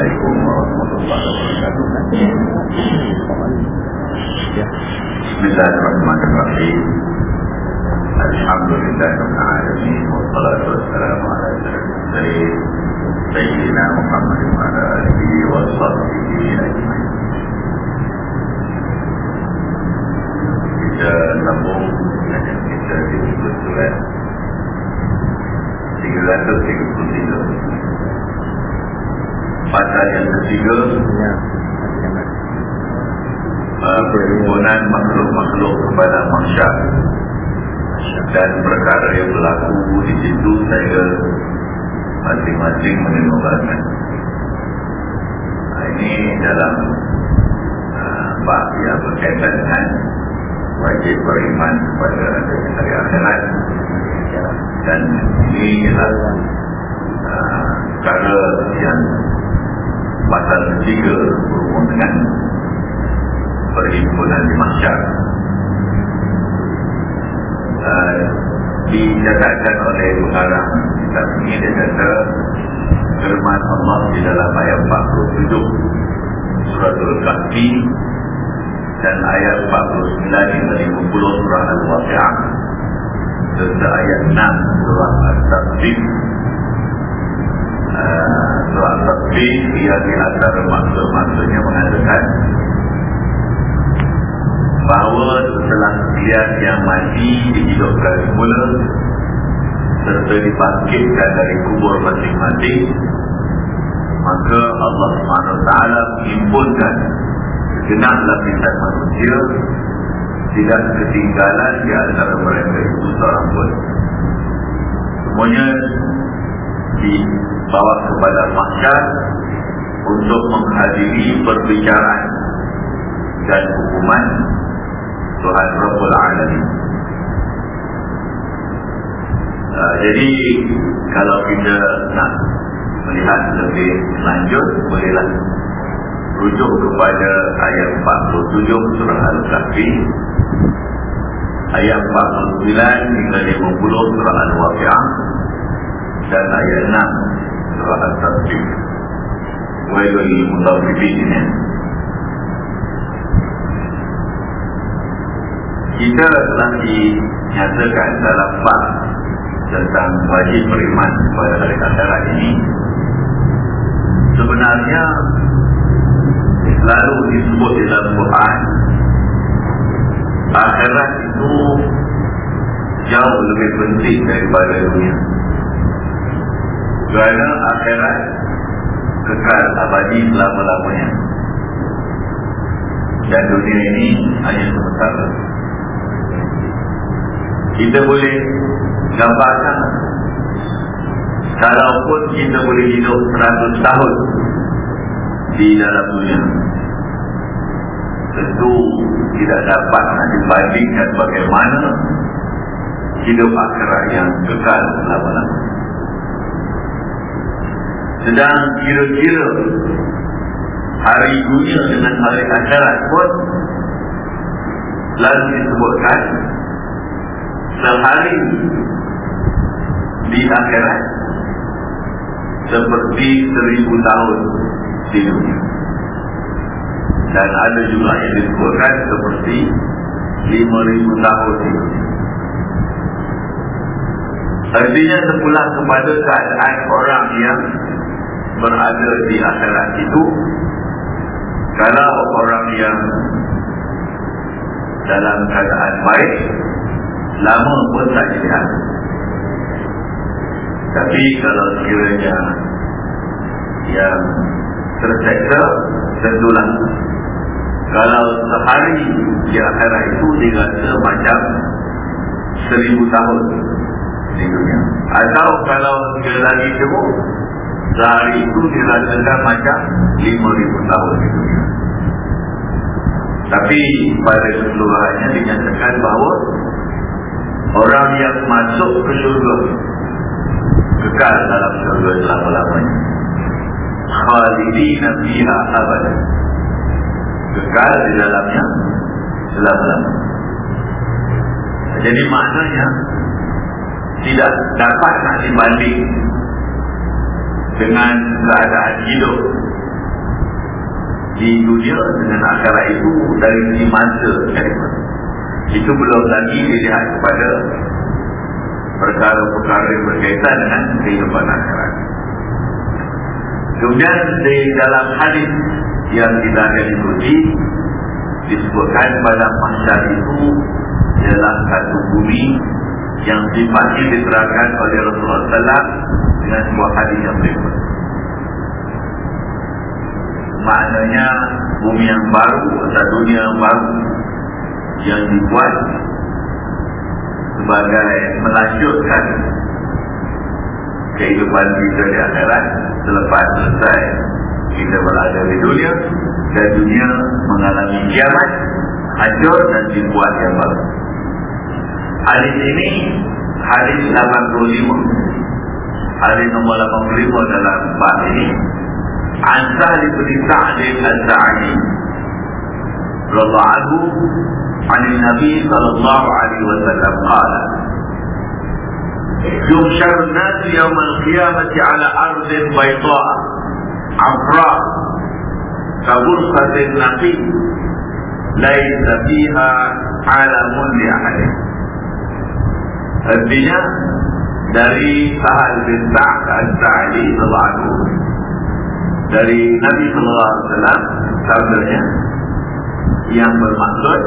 Assalamualaikum warahmatullahi wabarakatuh. Bismillahirrahmanirrahim. Alhamdulillahirrahmanirrahim. Wassalatu wassalamu ala sallallahu Sayyidina Muhammad wa ala alihi wa sahbihi ajma'in. Kita sambung dengan kita di surat 333 pasal yang ketiga. Uh, perhimpunan makhluk-makhluk kepada masyarakat. Dan perkara yang berlaku di situ saya masing-masing menimbalkan uh, ini dalam uh, bab yang berkaitan dengan wajib beriman kepada hari akhirat dan ini adalah uh, perkara yang pasal ketiga berhubung dengan perhimpunan di masyarakat uh, dicatatkan oleh pengarang kitab ini dia kata firman Allah di dalam ayat 47 surah Al-Kahfi dan ayat 49 hingga 50 surah Al-Waqi'ah serta ayat 6 surah Al-Tasbih surah Al-Tasbih ia di antara maksud-maksudnya mengatakan bahawa setelah dia yang mati dihidupkan semula serta dibangkitkan dari kubur masing-masing maka Allah SWT menghimpunkan segenap lapisan manusia tidak ketinggalan di antara mereka itu seorang pun. Semuanya dibawa kepada masyarakat untuk menghadiri perbicaraan dan hukuman Tuhan Rabbul Alamin. Uh, jadi kalau kita nak melihat lebih lanjut bolehlah rujuk kepada ayat 47 surah Al-Kahfi ayat 49 hingga 50 surah Al-Waqi'ah dan ayat 6 surah Al-Tasbih Wailul Mutawfifin kita telah dinyatakan dalam bab tentang wajib beriman kepada hari akhirat ini. Sebenarnya selalu disebut di dalam Quran akhirat itu jauh lebih penting daripada dunia kerana akhirat kekal abadi selama-lamanya. Dan dunia ini hanya sementara kita boleh gambarkan kalaupun kita boleh hidup 100 tahun di dalam dunia. Tentu tidak dapat dibandingkan bagaimana hidup akhirat yang kekal selama-lamanya sedang kira-kira hari dunia dengan hari akhirat pun lalu disebutkan sehari di akhirat seperti seribu tahun di dunia. Dan ada juga yang disebutkan seperti lima ribu tahun di dunia. Artinya sepulang kepada keadaan orang yang berada di akhirat itu kalau orang yang dalam keadaan baik lama pun tak dilihat tapi kalau sekiranya yang terseksa tentulah kalau sehari di akhirat itu dirasa macam seribu tahun atau kalau sekali lagi jemur sehari itu dirasakan macam lima ribu tahun di dunia. Tapi pada keseluruhannya dinyatakan bahawa orang yang masuk ke syurga kekal dalam syurga selama-lamanya. Khalidina fiha abadan. Kekal di dalamnya selama-lamanya. Jadi maknanya tidak dapat nak dibanding dengan keadaan hidup. Di dunia dengan akhirat itu dari segi masa itu belum lagi dilihat kepada perkara-perkara yang berkaitan dengan kehidupan akhirat. Kemudian di dalam hadis yang kita akan ikuti disebutkan pada masa itu ialah satu bumi yang sifatnya diterangkan oleh Rasulullah SAW dengan sebuah hadis yang berikut maknanya bumi yang baru atau dunia yang baru yang dibuat sebagai melanjutkan kehidupan kita di akhirat selepas selesai kita berada di dunia dan dunia mengalami kiamat hancur dan dibuat yang baru hadis ini hadis 85 hadis nomor 85 dalam bab ini. بن سعد الساعدي رضي الله عنه عن النبي صلى الله عليه وسلم قال يحشر الناس يوم القيامة على أرض بيضاء عفراء كبرقة نقي ليس فيها علم لأحد Artinya dari Sahal bin Sa'ad al-Sa'ali radhiyallahu dari Nabi sallallahu alaihi wasallam sabdanya yang bermaksud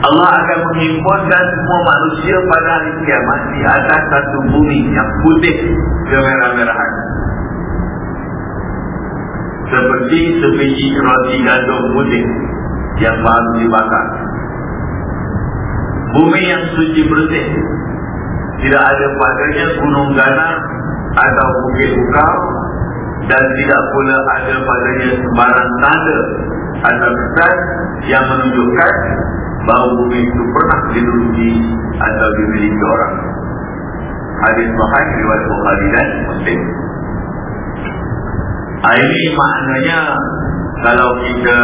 Allah akan menghimpunkan semua manusia pada hari kiamat di atas satu bumi yang putih kemerah-merahan. Seperti sebiji roti gandum putih yang baru dibakar. Bumi yang suci bersih. Tidak ada padanya gunung ganas atau bukit bukau dan tidak pula ada padanya sembarang tanda atau kesan yang menunjukkan bahawa bumi itu pernah diduduki atau dimiliki orang. Hadis Sahih riwayat Bukhari dan Muslim. Ini maknanya kalau kita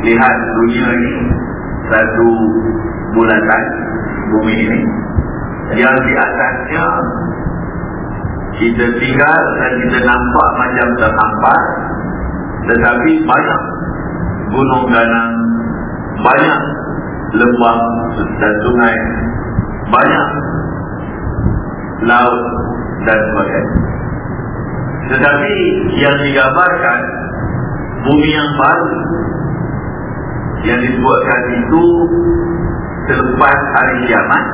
lihat dunia ini satu bulatan bumi ini yang di atasnya kita tinggal dan kita nampak macam terhampar tetapi banyak gunung ganang banyak lembah dan sungai banyak laut dan sebagainya. Tetapi yang digambarkan bumi yang baru yang disebutkan itu selepas hari kiamat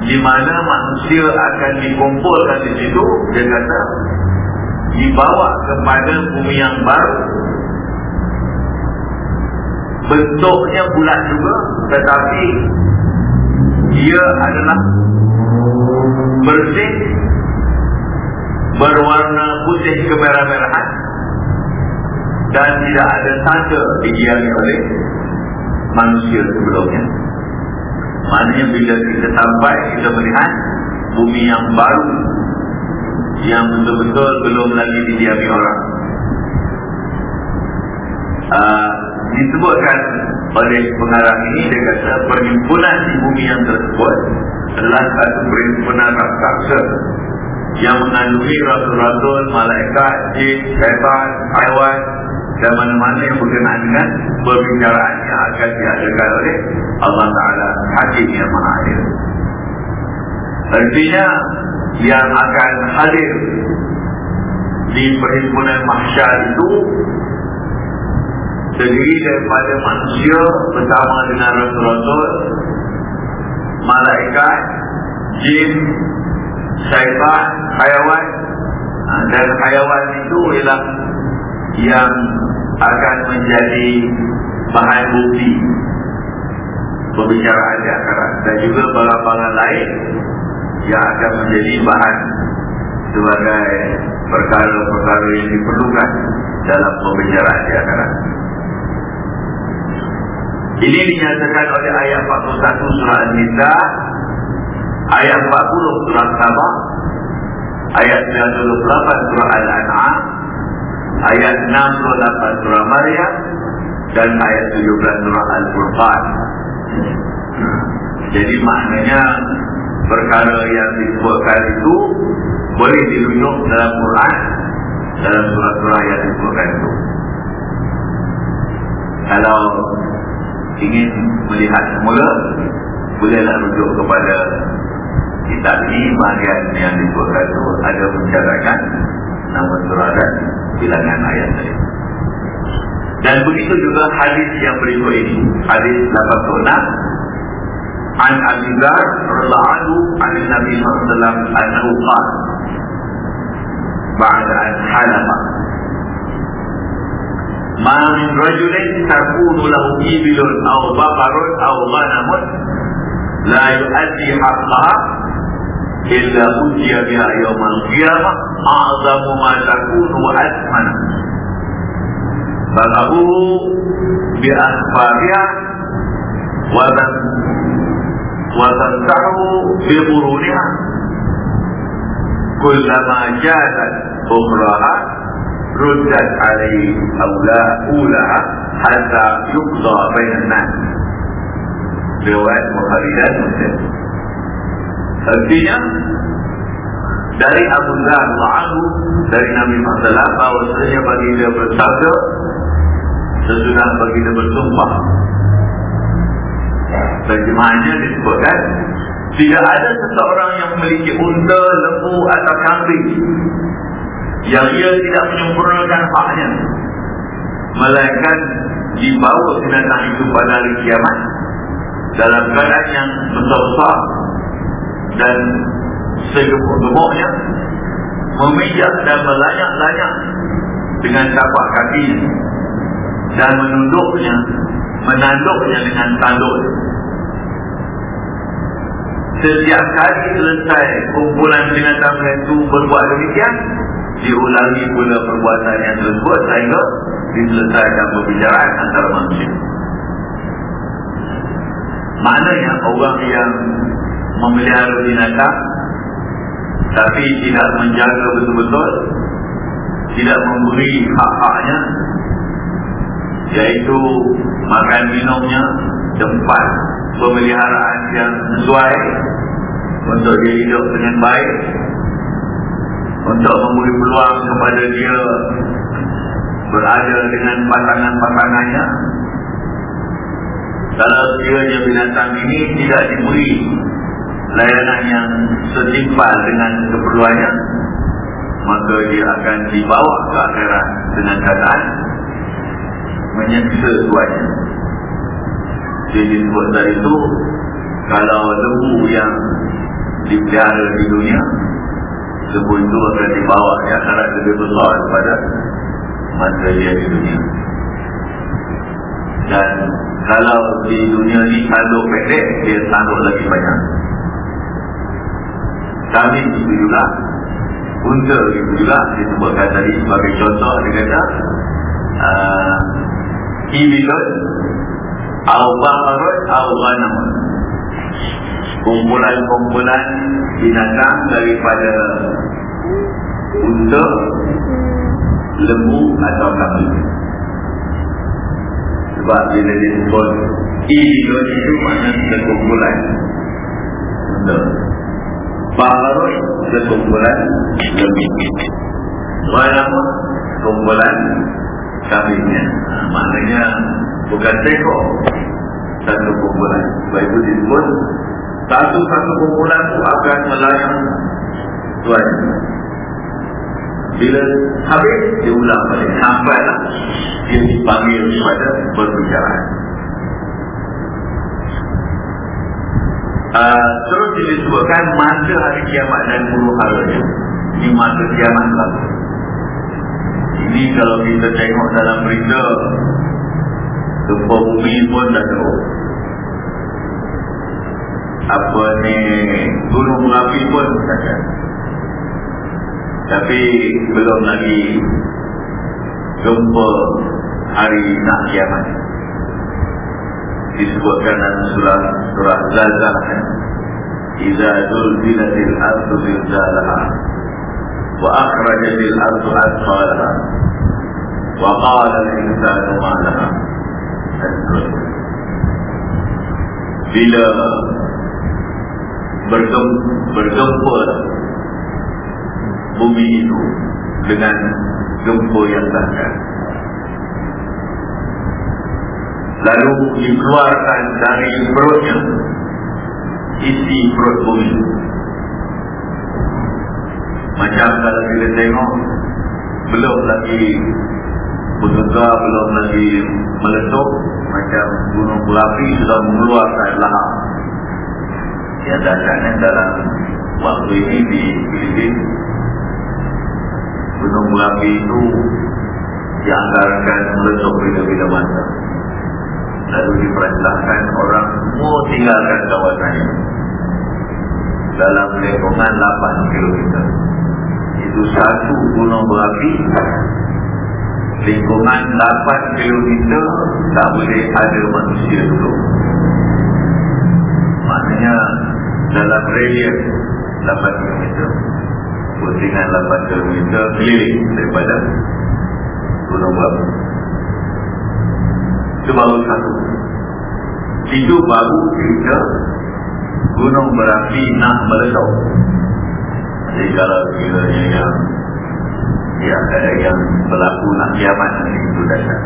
di mana manusia akan dikumpulkan di situ dia kata dibawa kepada bumi yang baru. Bentuknya bulat juga tetapi dia adalah bersih berwarna putih kemerah-merahan dan tidak ada tanda digiangi oleh manusia sebelumnya maknanya bila kita sampai kita melihat bumi yang baru yang betul-betul belum lagi didiami orang. Uh, disebutkan oleh pengarah ini dia kata perhimpunan di bumi yang tersebut adalah satu perhimpunan raksasa yang mengandungi rasul-rasul, malaikat, jin, syaitan, haiwan dan mana-mana yang berkenaan dengan perbicaraan yang akan diadakan oleh Allah Ta'ala Hakim yang maha adil artinya yang akan hadir di perhimpunan mahsyar itu terdiri daripada manusia bersama dengan Rasul-Rasul malaikat jin syaitan hayawan. Ha, dan hayawan itu ialah yang akan menjadi bahan bukti pembicaraan di akhirat dan juga barang-barang lain yang akan menjadi bahan sebagai perkara-perkara yang diperlukan dalam pembicaraan di akhirat. Ini dinyatakan oleh ayat 41 surah An-Nisa, ayat 40 surah Sabah, ayat 98 surah Al-An'am, ayat 68 surah Maryam dan ayat 17 surah Al-Furqan. Jadi maknanya perkara yang disebutkan itu boleh dirujuk dalam Quran dalam surah-surah yang disebutkan itu. Kalau ingin melihat semula, bolehlah rujuk kepada kitab ini bahagian yang disebutkan itu ada mencatatkan Nampak surah dan bilangan ayat tadi. Dan begitu juga hadis yang berikut ini, hadis 86 An Abdullah radhiyallahu anhu Nabi sallallahu alaihi wasallam anuqa ba'da halama. Man rajulin taqulu lahu ibilun aw baqarun aw ghanamun la yu'addi haqqaha إلا أتي بها يوم القيامة أعظم ما تكون أثمن. فقبوه بأسفارها وتمسحه بقرونها. كلما جادت أخراها ردت عليه أولاها حتى يقضى بين الناس. رواية بخاري لا مسلم Artinya dari Abu Dhar Ma'ahu dari Nabi Muhammad bahwasanya bagi dia bersabda sesudah bagi dia bersumpah. Terjemahannya disebutkan Tidak ada seseorang yang memiliki unta, lembu atau kambing Yang ia tidak menyempurnakan haknya Melainkan dibawa binatang itu pada hari kiamat Dalam keadaan yang besar-besar Dan segemuk-gemuknya Memijak dan melanyak-lanyak Dengan tapak kaki Dan menunduknya Menanduknya dengan tanduk. Setiap kali selesai kumpulan binatang itu berbuat demikian Diulangi pula perbuatan yang tersebut Sehingga diselesaikan perbicaraan antara manusia. Maknanya orang yang memelihara binatang Tapi tidak menjaga betul-betul Tidak memberi hak-haknya Iaitu makan minumnya Tempat pemeliharaan yang sesuai untuk dia hidup dengan baik untuk memberi peluang kepada dia berada dengan pasangan-pasangannya kalau sekiranya binatang ini tidak diberi layanan yang setimpal dengan keperluannya maka dia akan dibawa ke akhirat dengan keadaan menyeksa tuannya. Dia disebut dari itu kalau lembu yang dipelihara di dunia lembu itu akan dibawa di akhirat lebih besar daripada masa dia di dunia. Dan kalau di dunia ni tanduk pendek dia tanduk lagi banyak kami itu juga unta itu juga disebutkan tadi sebagai contoh dia kata uh, Ibilun Al-Baharut Al-Ghanam Kumpulan-kumpulan binatang daripada unta, lembu atau kambing. Sebab bila disebut Ibilun itu makna sekumpulan unta. Baharut sekumpulan lembu. Ghanam kumpulan kambingnya. Maknanya bukan tekok satu kumpulan sebab itu disebut satu-satu kumpulan itu akan melayang tuan bila habis dia ulang balik sampai lah dia dipanggil kepada berbicara uh, terus disebutkan masa hari kiamat dan puluh halanya ini masa kiamat lah. Ini kalau kita tengok dalam berita Gempa bumi pun dah teruk. Apa ni Gunung Merapi pun saja Tapi Belum lagi Gempa Hari nak kiamat Disebutkan dalam surah Surah Zazah Iza zulzilatil ardu zilzalaha Wa akhrajatil ardu asfalaha Wa qala al-insanu ma'laha bila bergempur bumi itu dengan gempur yang dahsyat. Lalu dikeluarkan dari perutnya isi perut bumi. Macam kalau kita tengok belum lagi bergegar, belum lagi meletup macam gunung berapi sudah mengeluarkan lahar. Yang dahsyatnya dalam waktu ini di Filipina gunung berapi itu dianggarkan meletup bila-bila masa lalu diperintahkan orang semua tinggalkan kawasan ini. Dalam lingkungan 8 km itu satu gunung berapi. Lingkungan 8 km tak boleh ada manusia dulu maknanya dalam radius 8 km pusingan 8 km keliling daripada gunung berapi baru satu. Itu baru kita gunung berapi nak meletup jadi kalau kiranya yang ya yang berlaku nak kiamat itu datang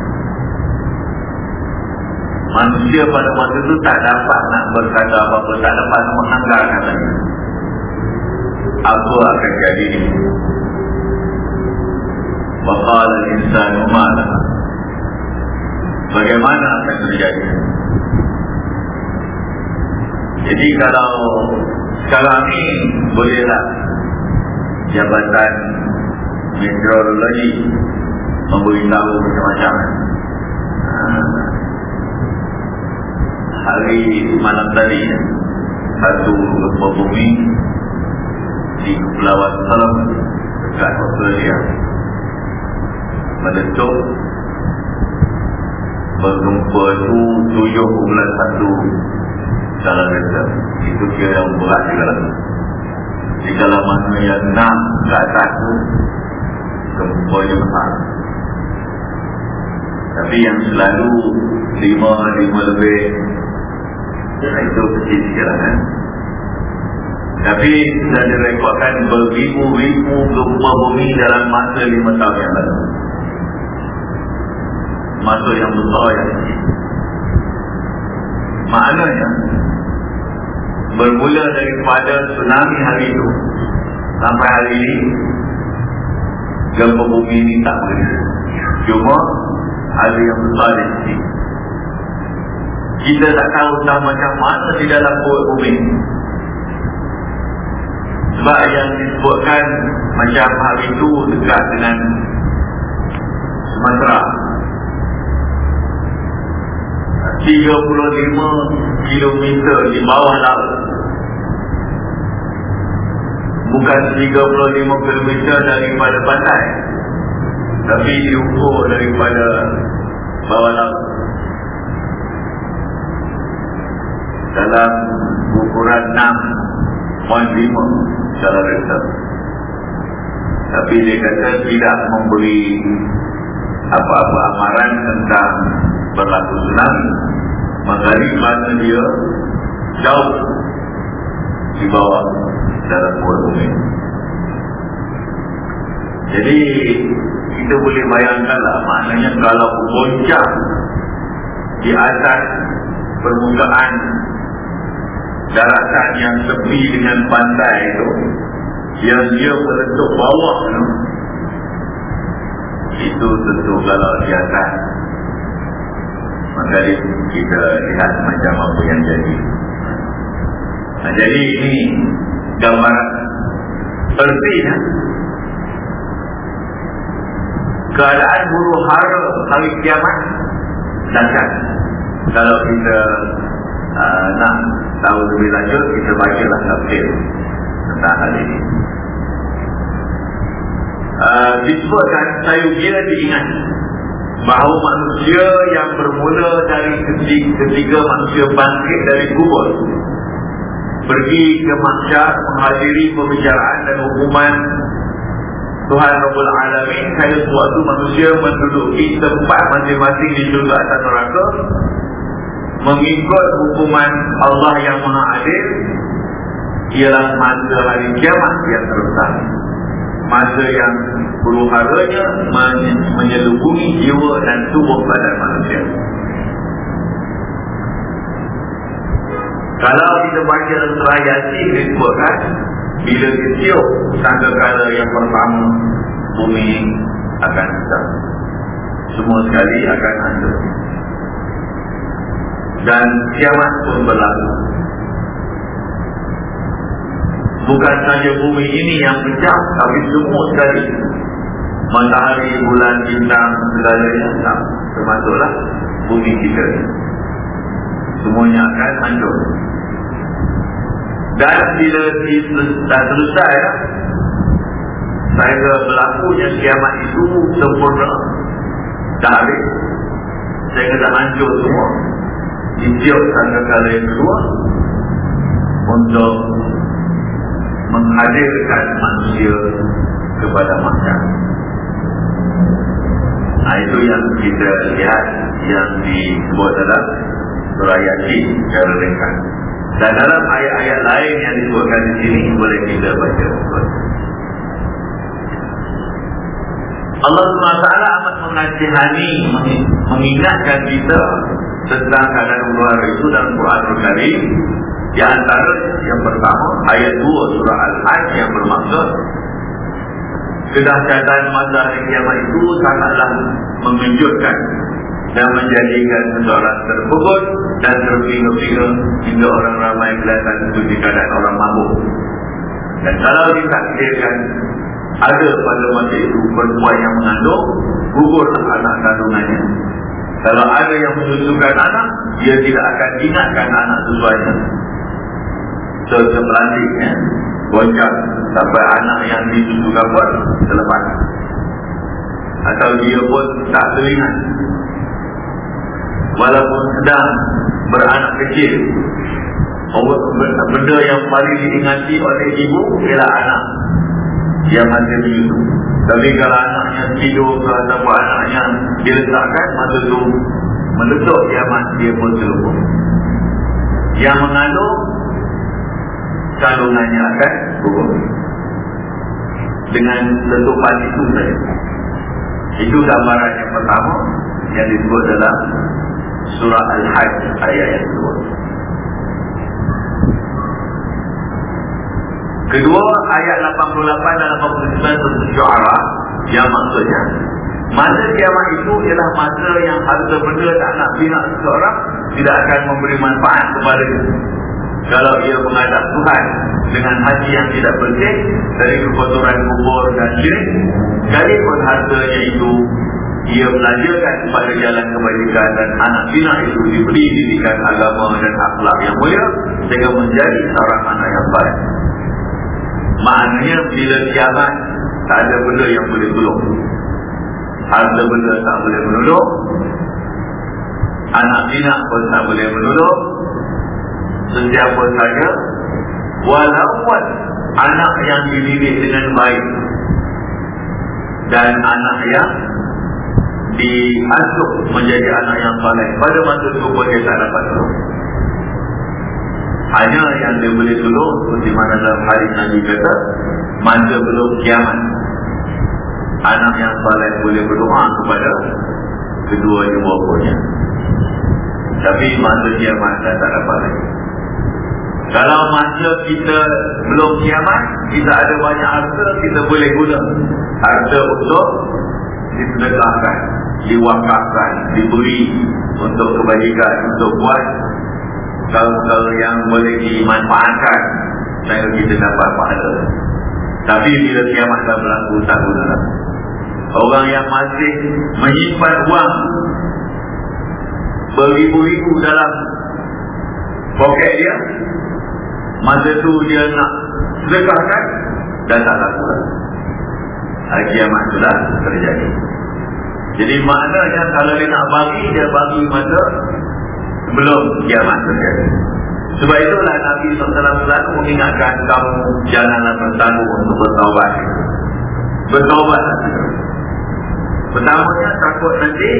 manusia pada masa itu tak dapat nak berkata apa-apa tak dapat nak menganggarkan lagi. Apa akan jadi? Waqala al-insanu malah bagaimana akan terjadi. Jadi kalau sekarang ni bolehlah jabatan meteorologi memberitahu macam-macam. Hari malam tadi satu gempa bumi di Kepulauan Salam dekat Australia meletup bergempa itu 7.1 dalam Richter itu kira yang berat juga lah di dalam mana yang 6 ke atas itu gempa yang besar. Tapi yang selalu 5-5 lebih itu kecil sikit lah kan tapi sudah direkodkan beribu-ribu gempa bumi dalam masa 5 tahun yang lalu masa yang kecil. Maknanya bermula daripada tsunami hari itu sampai hari ini gempa bumi ini tak boleh. Cuma ada yang besar sini. Kita tak tahu dah macam mana di dalam perut bumi. Sebab yang disebutkan macam hari itu dekat dengan Sumatera 35 km di bawah laut. Bukan 35 km daripada pantai tapi diukur daripada bawah laut. Dalam ukuran 6.5 dalam rektor tapi dia kata tidak memberi apa-apa amaran tentang berlaku tsunami Mengari mana dia? Jauh. Di bawah dalam buah bumi jadi kita boleh bayangkanlah maknanya kalau goncang di atas permukaan daratan yang tepi dengan pantai itu yang dia meletup bawah itu tentu kalau di atas maka kita lihat macam apa yang jadi. Nah, jadi ini gambaran erti ya? keadaan huru hara hari kiamat datang. Kalau kita uh, nak tahu lebih lanjut kita bacalah tafsir tentang hal ini. Uh, disebutkan kira diingat bahawa manusia yang bermula dari ketiga, ketiga manusia bangkit dari kubur. Pergi ke masyarakat menghadiri pembicaraan dan hukuman Tuhan Rabbul Alamin. Kaya suatu manusia menduduki tempat masing-masing di surga atas neraka mengikut hukuman Allah yang maha adil. Ialah masa hari kiamat yang terusak masa yang huru haranya menyelubungi jiwa dan tubuh badan manusia. Kalau kita baca surah Yasin disebutkan bila ditiup tanda kala yang pertama bumi akan besar. Semua sekali akan hancur. Dan kiamat pun berlaku. Bukan saja bumi ini yang pecah, tapi semua sekali. Matahari, bulan, bintang, segalanya sama. Termasuklah bumi kita. Semuanya akan hancur. Dan bila dah selesai ya, saya berlakunya kiamat itu sempurna dah habis saya kata hancur semua ditiup tanda kala yang kedua untuk menghadirkan manusia kepada masyarakat nah itu yang kita lihat yang disebut dalam surah Yasin secara ringkas. Dan dalam ayat-ayat lain yang disebutkan di sini boleh kita baca. Allah SWT amat mengasihani mengingatkan kita tentang keadaan luar itu dalam Quran Al-Karim di antara yang pertama ayat 2 surah Al-Hajj yang bermaksud kedahsyatan masa hari kiamat itu sangatlah mengejutkan dan menjadikan seseorang terpukul dan terpinga-pinga hingga orang ramai kelihatan seperti keadaan orang mabuk dan kalau ditakdirkan ada pada masa itu perempuan yang mengandung gugurlah anak kandungannya. Kalau ada yang menyusukan anak dia tidak akan ingatkan anak sesuainya so sebelantiknya goncang sampai anak yang disusukan pun selepas. Atau dia pun tak teringat walaupun sedang beranak kecil benda yang paling diingati oleh ibu ialah anak. Yang masih menyusu tapi kalau anaknya tidur ataupun anaknya diletakkan masa itu meletup dia pun terlupa. Yang mengandung kandungannya akan gugur dengan letupan itu saja. Itu gambaran yang pertama yang disebut dalam surah Al-Hajj ayat yang kedua. Kedua ayat 88 dan 89 tentang syuara yang maksudnya masa kiamat itu ialah masa yang harta benda tak nak bina seseorang tidak akan memberi manfaat kepada. Kalau ia menghadap Tuhan dengan hati yang tidak bersih dari kekotoran kubur dan syirik, sekalipun hartanya itu ia belajarkan kepada jalan kebajikan dan anak bina itu diberi didikan agama dan akhlak yang mulia sehingga menjadi seorang anak yang baik. Maknanya bila kiamat tak ada benda yang boleh tolong. Harta benda tak boleh menolong. Anak bina pun tak boleh menolong. Sesiapa saja walaupun anak yang dididik dengan baik dan anak yang diasuh menjadi anak yang saleh pada masa itu pun dia tak dapat tolong. Hanya yang dia boleh tolong seperti mana dalam hadis Nabi kata masa belum kiamat anak yang saleh boleh berdoa kepada kedua ibu bapanya tapi masa kiamat dah tak dapat lagi kalau masa kita belum kiamat kita ada banyak harta kita boleh guna. Harta untuk disedekahkan diwakafkan diberi untuk kebajikan untuk buat kalau yang boleh dimanfaatkan sehingga kita dapat pahala. Tapi bila kiamat dah berlaku tak guna orang yang masih menyimpan uang beribu-ribu dalam poket dia masa tu dia nak sedekahkan dan tak laku hari kiamat sudah terjadi jadi maknanya kalau dia nak bagi dia bagi masa belum kiamat terjadi. Sebab itulah Nabi SAW mengingatkan kamu janganlah bertanggung untuk bertaubat. Bertaubat. Pertamanya takut nanti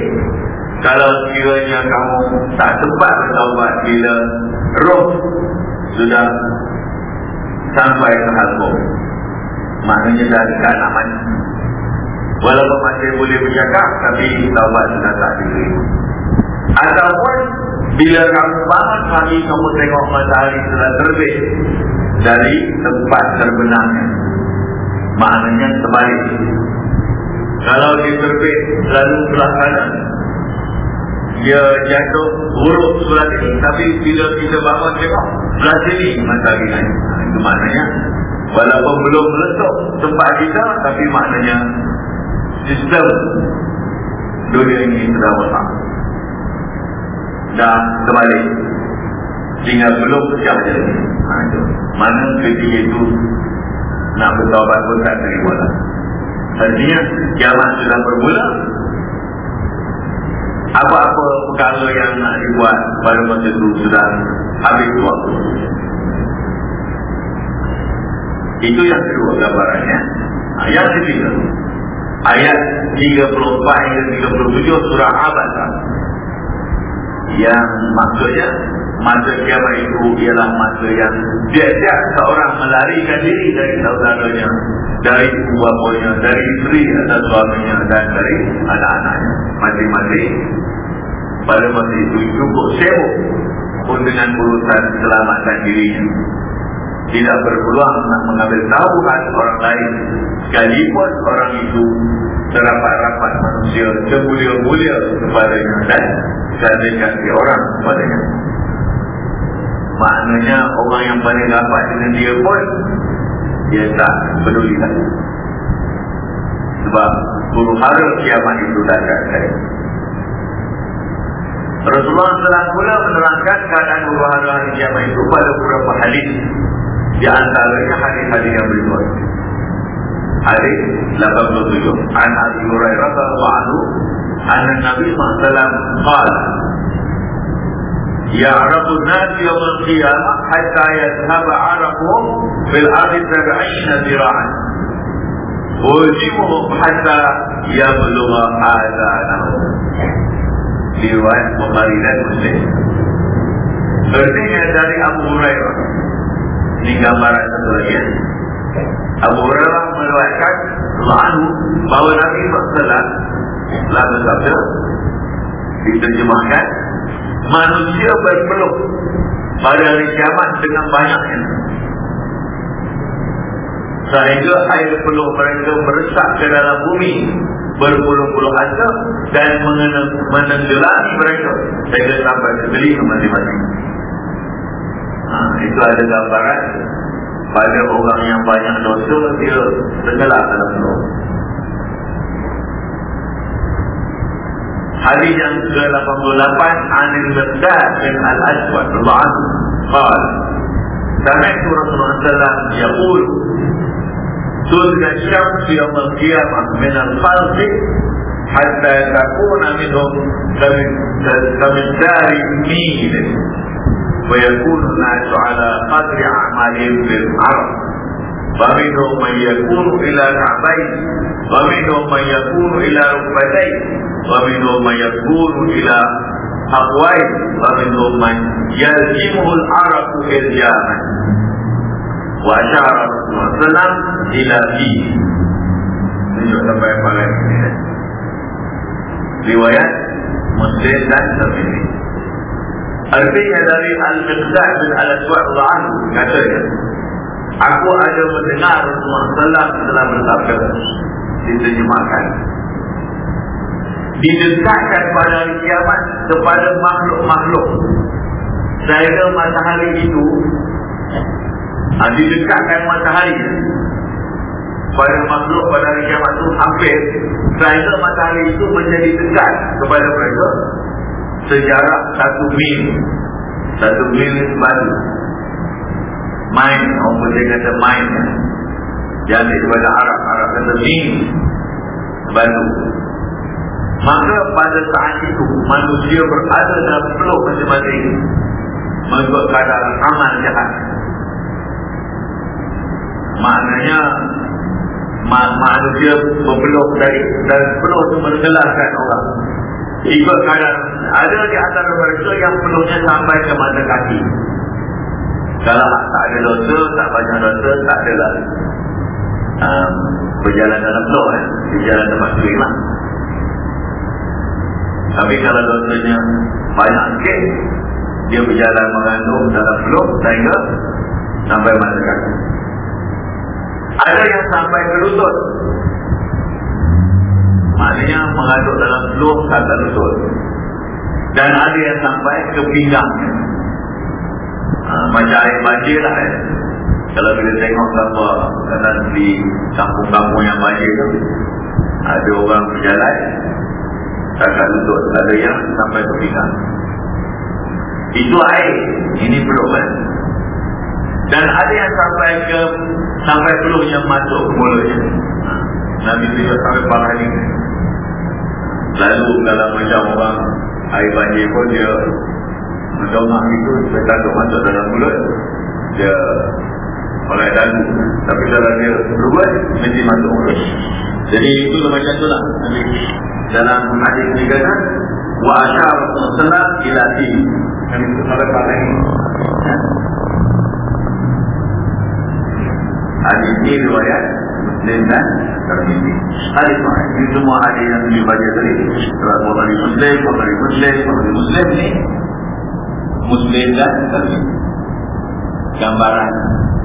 kalau kiranya kamu tak sempat bertaubat bila roh sudah sampai ke halbum. Maknanya dah dekat nak mati. Walaupun masih boleh bercakap Tapi taubat sudah tak diterima Ataupun Bila kamu bangun kami Kamu tengok matahari telah terbit Dari tempat terbenamnya Maknanya terbalik Kalau dia terbit Lalu sebelah kanan Dia jatuh buruk sebelah sini Tapi bila kita bangun tengok Sebelah sini matahari naik. Itu maknanya Walaupun belum meletup tempat kita Tapi maknanya Sistem Dunia ini sudah besar Dah terbalik. Tinggal belum pecah je. Ha, Mana ketika itu Nak bertawabat pun tak terima lah. Artinya Kiamat sudah bermula Apa-apa perkara yang nak dibuat Pada masa itu sudah Habis waktu itu yang kedua gambarannya. Ayat ketiga. Ayat 34 hingga 37 surah Abasa. Yang maksudnya masa kiamat itu ialah masa yang tiap-tiap seorang melarikan diri dari saudaranya, dari bapanya, dari isteri atau suaminya dan dari anak-anaknya. Masing-masing pada masa itu cukup sibuk pun dengan urusan selamatkan dirinya. Tidak berpeluang nak mengambil tahu hati orang lain. Sekalipun orang itu terapat-rapat manusia semulia-mulia kepadanya dan kasih orang kepadanya. Maknanya orang yang paling rapat dengan dia pun dia tak peduli sebab huru hara kiamat itu dah dekat Rasulullah SAW menerangkan keadaan hara hari kiamat itu pada beberapa hadis di antaranya hadis-hadis yang berikut. Hadis 87 An Abi Hurairah radhiyallahu anhu anna Nabi sallallahu qala يعرف الناس يوم القيامة حتى يذهب عرقهم في الأرض سبعين ذراعا ويجيبهم حتى يبلغ آذانهم riwayat Bukhari dan Muslim. Berikutnya dari Abu Hurairah. Ini gambaran sebenarnya. Abu Hurairah meluatkan Lalu bahawa Nabi Muhammad telah bersabda diterjemahkan manusia berpeluk pada hari kiamat dengan banyaknya sehingga air peluh mereka meresap ke dalam bumi berpuluh-puluh asap dan menenggelami mereka sehingga sampai ke telinga masing-masing ha, itu ada gambaran pada orang yang banyak dosa dia tenggelam dalam dosa. Hadis yang ke-88 Anil Mirdad bin Al-Aswad Allah Anhu Qal Sami'tu Rasulullah SAW Yaqul Syams yawm al-qiyamah Min al-khalqi Hatta takuna minhum Kamin dari mil ويكون الناس على قدر أعمالهم بالعرض فمنهم من يكون إلى كعبين. ومنهم من يكون إلى ركبتين. ومنهم من يكون إلى أقوين. ومنهم من يلزمه العرق إرجاما wa syarat senam ilafi tunjuk sampai balai riwayat muslim dan terbini artinya dari al-miqdah bin al-aswa' al-ra'an katanya aku ada mendengar Rasulullah Sallam telah bersabda diterjemahkan. Didekatkan pada hari kiamat kepada makhluk-makhluk. Sehingga matahari itu ha, Didekatkan matahari. Pada makhluk pada hari kiamat itu hampir. Sehingga matahari itu menjadi dekat kepada mereka sejarah satu mil. Satu mil batu main orang putih kata main jadi kepada Arab Arab kata mil. Batu maka pada saat itu manusia berada dalam peluk masing-masing. Mengikut keadaan aman jahat maknanya manusia berpeluk dari dari peluk itu menenggelamkan orang. Ikut keadaan ada di antara mereka yang penuhnya sampai ke mata kaki. Kalau tak ada dosa tak banyak dosa tak adalah um, berjalan dalam flow eh? berjalan tempat swing lah tapi kalau dosanya banyak sikit dia berjalan mengandung dalam flow sehingga sampai mata kaki ada yang sampai ke lutut maknanya mengaduk dalam flow kata lutut. Dan ada yang sampai ke pinggang. Ha, macam air banjir lah eh. kalau kita tengok apa kata di kampung-kampung yang banjir tu ada orang berjalan tak lutut. Ada yang sampai ke pinggang. Itu air. Ini belum kan dan ada yang sampai ke sampai peluh yang masuk mulutnya ha. Nabi tidak sampai parah ini. Lalu kalau macam orang air banjir pun dia mendomah itu dia takut masuk dalam mulut. Dia oleh dalu tapi kalau dia berbuat mesti masuk mulut. Jadi itu macam tu lah. Dalam hadis ini kata wa asyar Rasulullah ila sini. Kami sampai pada ini hadis ini riwayat Muslim dan Tirmizi. Hadis. Ini semua hadis yang dibaca tadi. Surat Bukhari Muslim, Bukhari Muslim, Bukhari Muslim ni Muslim dan Tirmizi. Gambaran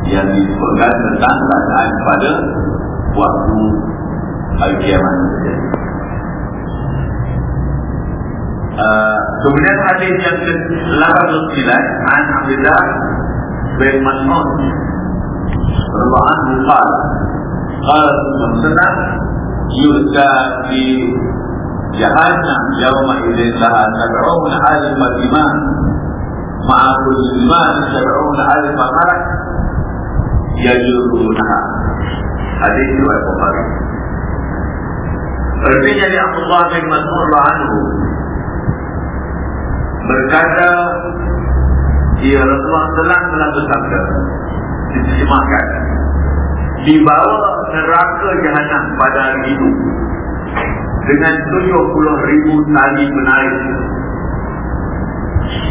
yang disebutkan tentang keadaan pada waktu hari kiamat Uh, kemudian hadis yang ke-89 An Abdullah bin Mas'ud radhiyallahu anhu qala qala sallallahu yu'ta fi jahannam yawma idzin laha sab'un alif iman ma'a kulli iman sab'un alif malak yajrunaha hadis riwayat Bukhari Berarti dari Abdullah bin Mas'ud anhu berkata Ya Rasulullah Sallam telah bersabda diterjemahkan. Dibawa neraka jahanam pada hari itu dengan 70 ribu tali menarik.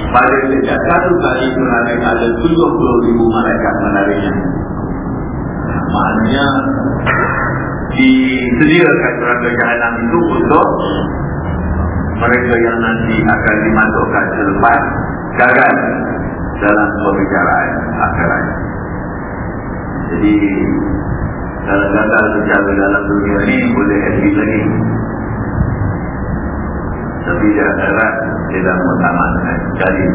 Pada setiap satu tali menarik ada 70 ribu malaikat menariknya. Maknanya disediakan neraka jahanam itu untuk mereka yang nanti akan dimasukkan selepas gagal dalam pembicaraan akhirat. Jadi kalau gagal secara dalam dunia ini boleh happy lagi. Tapi di akhirat tidak mengutamakan sekali.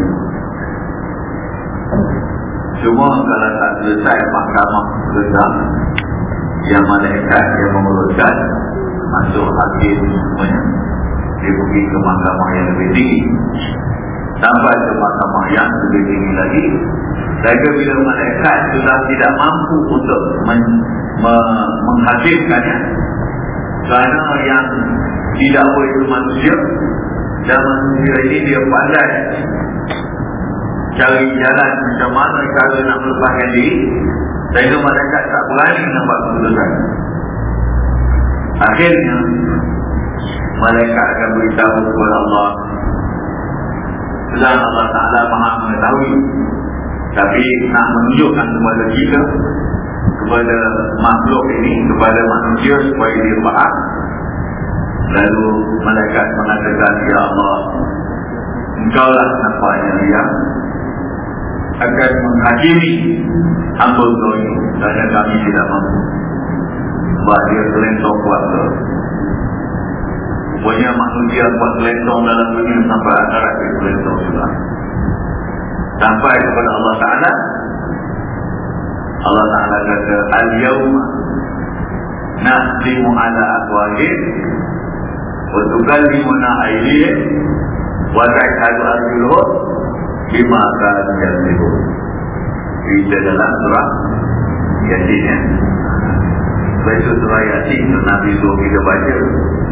Cuma kalau tak selesai mahkamah besar yang malaikat yang menguruskan masuk hakim semuanya dia pergi ke mahkamah yang lebih tinggi sampai ke mahkamah yang lebih tinggi lagi. Sehingga bila malaikat sudah tidak mampu untuk men, me, menghakimkannya kerana yang tidak boleh itu manusia dan manusia ini dia pandai cari jalan macam mana cara nak melepaskan diri sehingga malaikat tak berani nampak keputusan. Akhirnya malaikat akan beritahu kepada Allah sedang Allah Ta'ala maha mengetahui. Tapi nak menunjukkan kepada kita kepada makhluk ini kepada manusia supaya dia faham. Lalu malaikat mengatakan Ya Allah engkau lah nampaknya dia akan menghakimi hamba kau ini kerana kami tidak mampu. Sebab dia kelentong kuat Pokoknya manusia buat kelentong dalam dunia sampai akhirat dia kelentong juga. Sampai kepada Allah Ta'ala. Allah Ta'ala kata, Al-Yawma nahdimu ala akwahid wa tukallimuna aydihim wa ta'kadu arjuluhum bima kanu yaksibun. Itu dalam surah Yasin. Baca surah Yasin Nabi suruh kita baca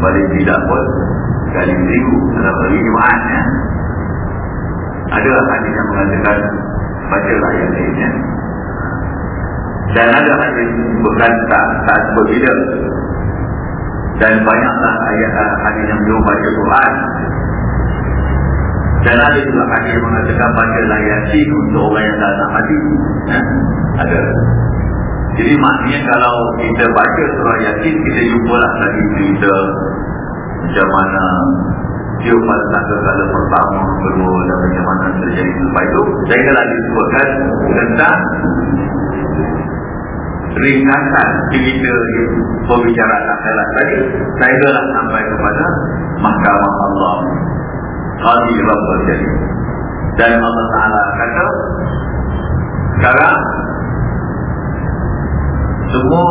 Paling tidak pun Kali minggu Dalam hari Jumaat ya. Ada hadis yang mengatakan Baca lah Yasin ya. Dan ada hadis Bukan tak, tak sebut bila Dan banyaklah ayat hadis yang belum baca Quran dan ada juga hadis mengatakan baca lah Yasin untuk orang yang tak nak mati. Ya? Ada. Jadi maknanya kalau kita baca surah Yasin kita jumpa lah tadi cerita macam mana dia pada tangga kala pertama, kedua dan macam mana terjadi selepas itu. Saya telah disebutkan tentang ringkasan cerita pembicaraan akhirat tadi. Saya telah sampai kepada mahkamah Allah. Qadi Rabbul Jadi. Dan Allah Ta'ala kata, sekarang semua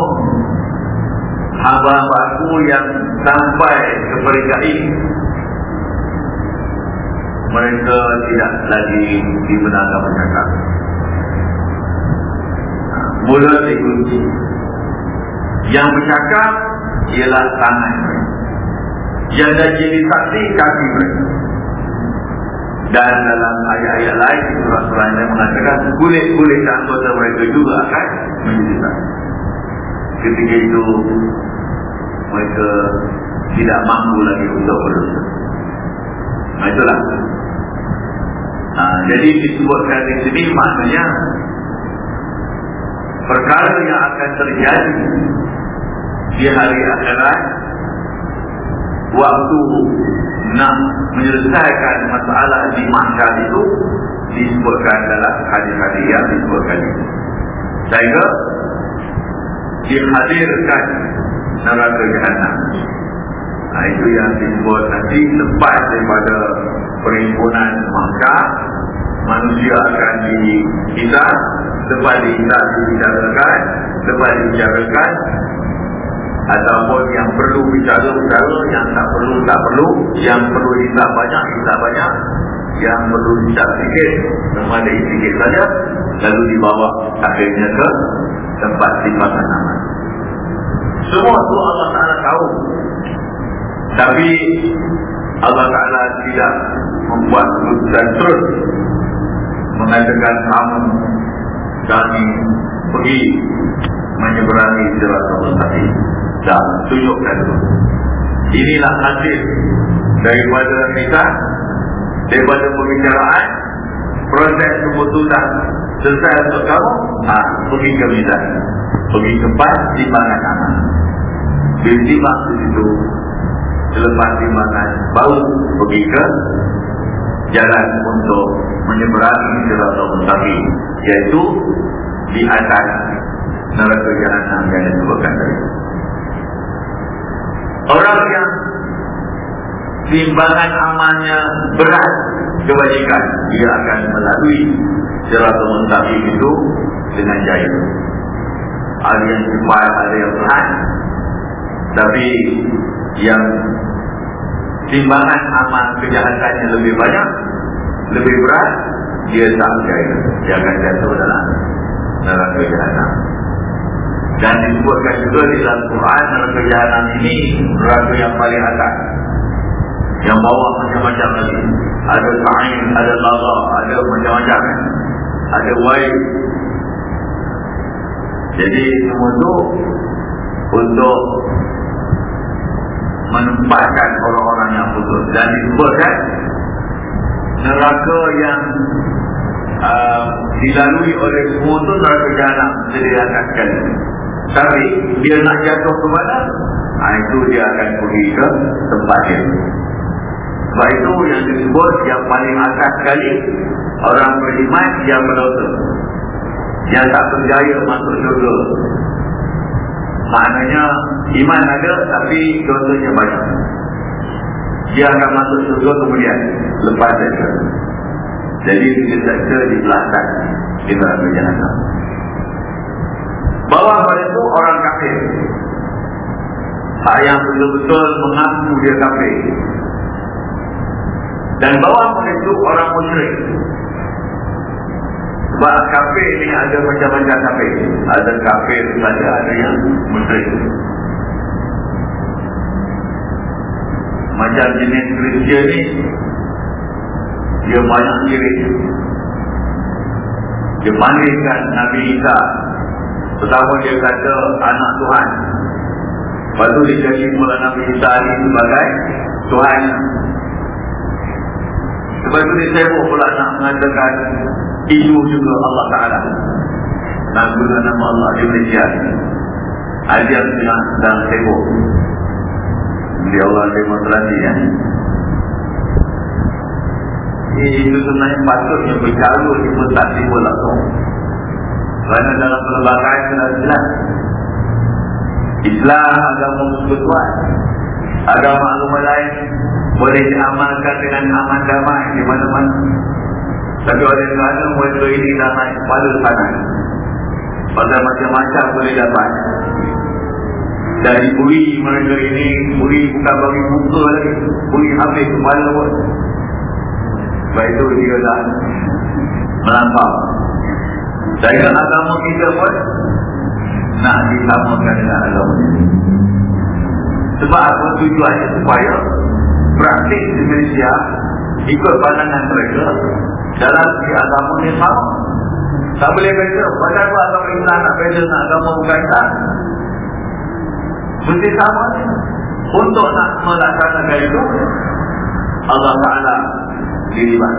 hamba-hamba aku yang sampai ke peringkat ini mereka tidak lagi dibenarkan bercakap mula dikunci yang bercakap ialah tangan. Yang dah jadi saksi kaki mereka. Dan dalam ayat-ayat lain surah-surah yang mengatakan kulit-kulit anggota mereka juga akan menjadi saksi ketika itu mereka tidak mampu lagi untuk berdosa. Itulah. Ha, jadi disebutkan di sini maknanya perkara yang akan terjadi di hari akhirat waktu nak menyelesaikan masalah di mahkam itu disebutkan dalam hadis-hadis yang disebutkan ini. Sehingga dihadirkan neraka jahanam. Nah, itu yang disebut nanti lepas daripada perhimpunan maka manusia akan dihisap lepas dihisap dibicarakan lepas dibicarakan ataupun yang perlu bicara-bicara yang tak perlu tak perlu yang perlu hisap banyak hisap banyak yang perlu hisap sikit kepada sikit saja lalu dibawa akhirnya ke tempat timbangan aman semua itu Allah Ta'ala tahu. Tapi Allah Ta'ala tidak membuat keputusan terus mengatakan kamu kami pergi menyeberangi jerat Allah tadi dan tunjukkan itu. Inilah hasil daripada kita daripada pembicaraan proses keputusan selesai untuk kamu ha, pergi ke Mizan pergi ke tempat timbangan aman bila timbang di situ selepas timbangan baru pergi ke jalan untuk menyeberangi Siratul Mustaqim iaitu di atas neraka jahanam yang disebutkan tadi. Orang yang timbangan amalnya berat kebajikan dia akan melalui Siratul Mustaqim itu dengan jaya. Ada yang cepat, ada yang perlahan. Tapi yang timbangan amal kejahatannya lebih banyak, lebih berat, dia tak berjaya. Dia akan jatuh dalam neraka jahanam. Dan disebutkan juga di dalam Quran neraka jahanam ini neraka yang paling atas. Yang bawah macam-macam lagi. Ada sa'in, ada laga, ada macam-macam. Ada waib. Jadi semua itu untuk menempatkan orang-orang yang putus dan disebutkan neraka yang uh, dilalui oleh semua itu neraka jahanam sediakan tapi dia nak jatuh ke mana ha, itu dia akan pergi ke tempat dia sebab itu yang disebut yang paling atas sekali orang beriman yang berdosa yang tak berjaya masuk syurga Maknanya iman ada tapi dosanya banyak. Dia akan masuk surga kemudian lepas saja. Jadi dia seksa di belakang di neraka jahanam. Bawah pada itu orang kafir. Tak yang betul-betul mengaku dia kafir. Dan bawah itu orang musyrik. Sebab kafir ni ada macam-macam kafir. Ada kafir saja, ada yang musyrik. Macam jenis Kristian ni, dia banyak kiri. Dia mandikan Nabi Isa. Pertama dia kata anak Tuhan. Lepas tu dia jadi mula Nabi Isa ni sebagai Tuhan. Sebab itu dia sibuk pula nak mengatakan isu juga Allah Ta'ala. Nak guna nama Allah di Malaysia. Yang tengah sedang sibuk beliau orang demonstrasi ya. Itu sebenarnya patutnya berjalur di pun tak timbul langsung kerana dalam pelbagai Islam Islam agama persekutuan agama-agama lain boleh diamalkan dengan aman damai di mana-mana. Tapi oleh kerana mereka ini damai pada panas. Pada macam-macam boleh dapat. Dari buri mereka ini buri bukan bagi muka lagi. Buri habis kepala pun. Sebab itu dia dah melampau. Dan agama kita pun nak disamakan dengan agama. Sebab apa tujuannya? Supaya praktik di Malaysia ikut pandangan mereka dalam segi agama ni sama tak boleh beza. Pada apa agama Islam nak beza dengan agama Islam. Mesti sama untuk nak melaksanakan itu Allah Ta'ala dilibat.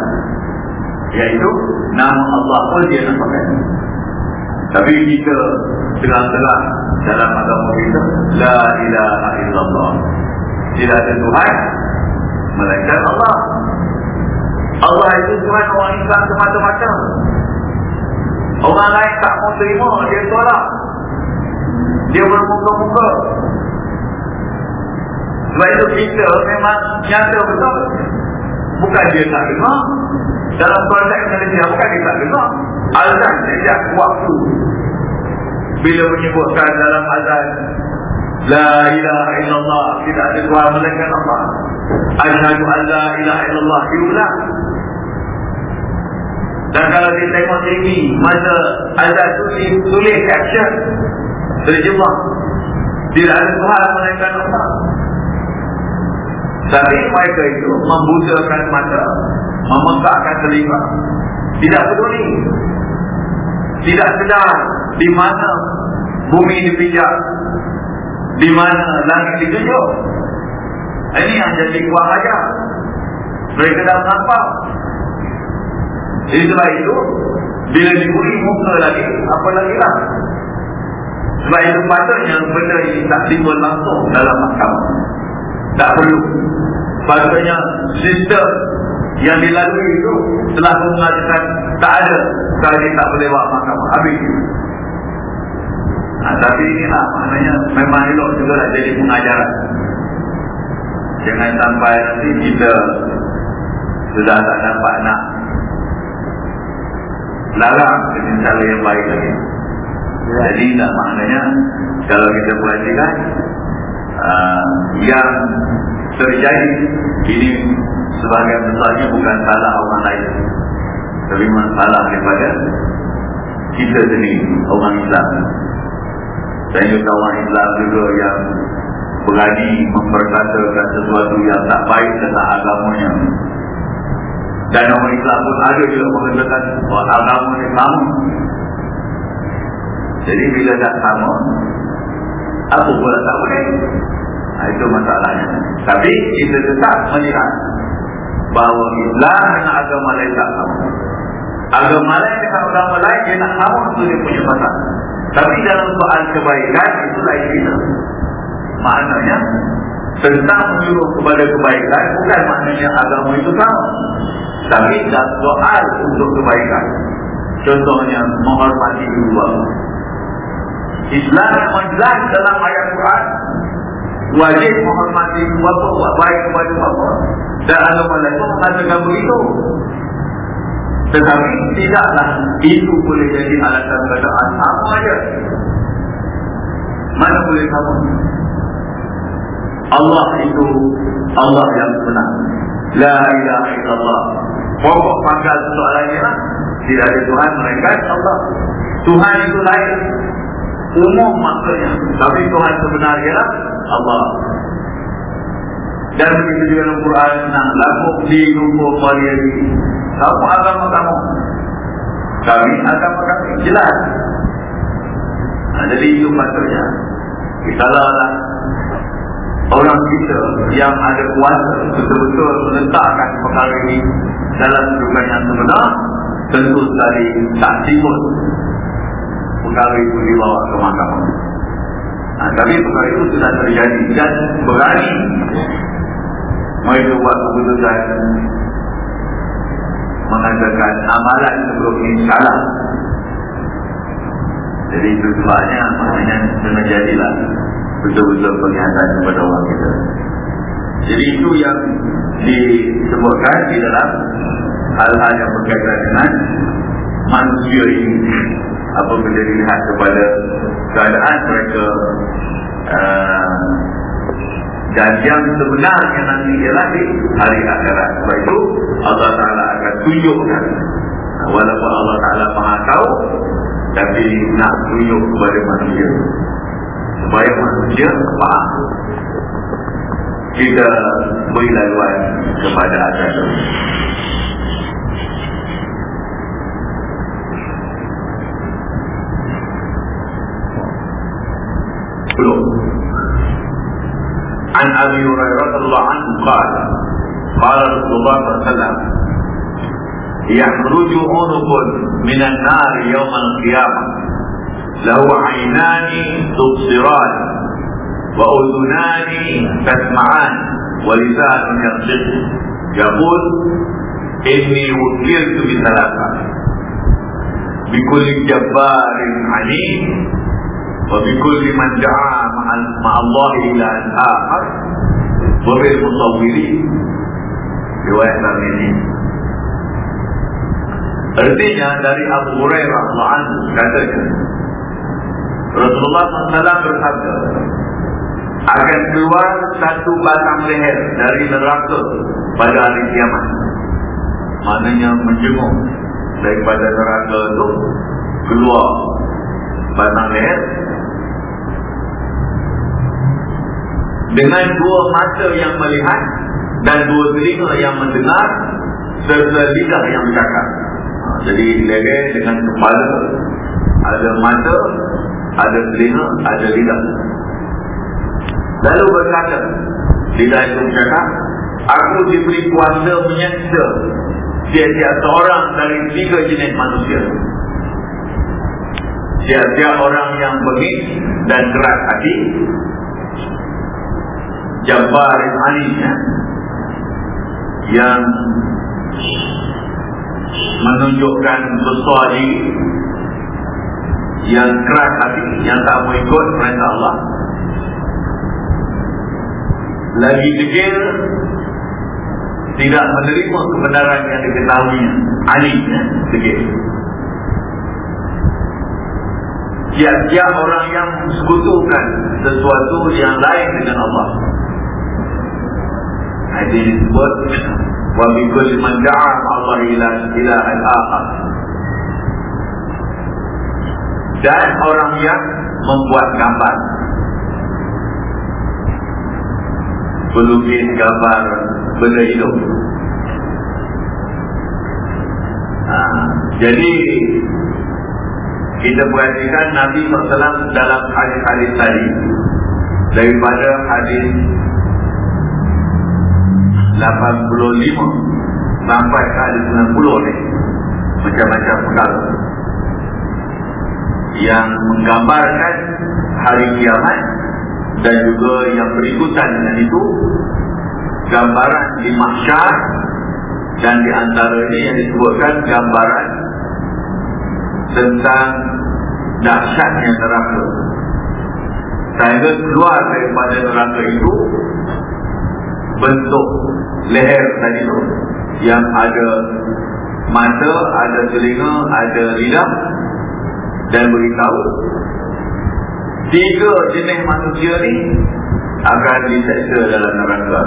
Iaitu nama Allah pun dia nak pakai. Tapi kita terang-terang dalam agama kita La ilaha illallah. Tidak ada Tuhan Melainkan Allah. Allah itu Tuhan orang Islam semata-mata. Orang lain tak mau terima Dia tolak. Dia bermuka-muka. Sebab itu kita memang nyata betul. Bukan dia tak dengar. Dalam konteks Malaysia Bukan dia tak dengar. Azan sejak waktu. Bila menyebutkan dalam azan La ilaha illallah. Tidak ada Tuhan melainkan Allah. Asyadu an la ilaha illallah. Diulang. Dan kalau dia tengok TV Masa azan itu ditulis caption. Terjemah. Tidak ada Tuhan melainkan Allah. Tapi mereka itu Membudakan mata Memengkakkan telinga. Tidak peduli. Tidak sedar Di mana Bumi dipijak Di mana langit ditunjuk? Ini yang jadi kuah aja Mereka dah nampak. Sebab itu Bila diberi muka lagi Apa lagi lah? Sebab itu patutnya benda ini tak timbul langsung dalam mahkamah. Tak perlu. Patutnya sistem yang dilalui itu telah mengatakan tak ada dia tak boleh buat mahkamah. Habis ha, tapi inilah maknanya memang elok juga nak jadi pengajaran jangan sampai nanti kita sudah tak dapat nak larang dengan cara yang baik lagi. Jadi tak maknanya kalau kita perhatikan uh, yang terjadi ini sebagai besarnya bukan salah orang lain tapi masalah daripada kita sendiri orang Islam dan orang Islam juga yang berani memperkatakan sesuatu yang tak baik tentang agamanya. Dan orang Islam pun ada juga mengatakan bahawa agama ni sama. Jadi bila tak sama apa pula tak boleh? Ha, itu masalahnya. Tapi kita tetap melihat bahawa Islam dengan agama lain tak sama. Agama lain dengan agama lain dia nak sama itu dia punya pasal tapi dalam soal kebaikan itu lain kita. Maknanya tentang menyuruh kepada kebaikan bukan maknanya agama itu sama tapi dalam soal untuk kebaikan. Contohnya menghormati ibu bapa Islam memang jelas dalam ayat Quran wajib menghormati ibu bapa buat baik kepada bapa dan agama lain pun mengatakan begitu tetapi tidaklah itu boleh jadi alasan keadaan sama saja. Mana boleh sama Allah itu Allah yang benar. La ilaha illallah. Pokok pangkal soalannya lah. Tidak ada Tuhan mereka Allah. Tuhan itu lain. Umum maksudnya. Tapi Tuhan sebenarnya lah. Allah Dan begitu juga dalam Quran Nah, lakuh di lumpur maliyadi Kamu agama kamu. Kami agama kami Jelas. Nah, Jadi itu maksudnya Kita lah Orang kita yang ada kuasa Betul-betul meletakkan perkara ini Dalam kehidupan yang sebenar. Tentu sekali tak timbul perkara itu dibawa ke mahkamah. Nah, tapi perkara itu sudah terjadi dan berani mereka buat keputusan mengatakan amalan sebelum ini salah. Jadi itu sebabnya maknanya kena jadilah betul-betul penglihatan kepada orang kita. Jadi itu yang disebutkan di dalam hal-hal yang berkaitan dengan manusia ini apabila dilihat kepada keadaan mereka uh, dan yang sebenarnya nanti ialah di hari akhirat. Sebab itu Allah Ta'ala akan tunjukkan. Walaupun Allah Ta'ala maha tahu tapi nak tunjuk kepada manusia. Supaya manusia faham kita beri laluan kepada atas عن أبي هريرة رضي الله عنه قال قال رسول الله صلى الله عليه وسلم يخرج عنق من النار يوم القيامة له عينان تبصران وأذنان تسمعان ولسان ينطق يقول إني وكلت بثلاثة. بكل جبار عنيد وبكل من دعا مع الله إلى الآخر وبالمطورين رواية المؤمنين Artinya dari Abu Hurairah Al-Anhu katakan Rasulullah SAW bersabda Akan keluar satu batang leher dari neraka pada hari kiamat. Maknanya menjenguk daripada neraka itu Keluar batang leher. Dengan dua mata yang melihat dan dua telinga yang mendengar serta lidah yang bercakap. Jadi leher dengan kepala ada mata, ada telinga, ada lidah. Lalu berkata, lidah itu bercakap, aku diberi kuasa menyeksa tiap-tiap seorang dari tiga jenis manusia. Tiap-tiap orang yang bengis dan keras hati, Jabbar Anisnya yang menunjukkan besar diri yang keras hati yang tak mau ikut perintah Allah. Lagi degil tidak menerima kebenaran yang diketahui Ali degil. Tiap-tiap orang yang sekutukan sesuatu yang lain dengan Allah Hadis disebut wa bi kulli man da'a Allah ila ilahan akhar. Dan orang yang membuat gambar Pelukis gambar benda hidup ha, Jadi Kita perhatikan Nabi SAW dalam hadis-hadis tadi Daripada hadis 85 sampai ke hadis 90 ni macam-macam perkara. Yang menggambarkan hari kiamat dan juga yang berikutan dengan itu gambaran di mahsyar dan di antara ini yang disebutkan gambaran tentang dahsyatnya neraka. Sehingga keluar daripada neraka itu bentuk leher tadi tu. Yang ada mata, ada telinga, ada lidah dan beritahu. Tiga jenis manusia ni akan diseksa dalam neraka.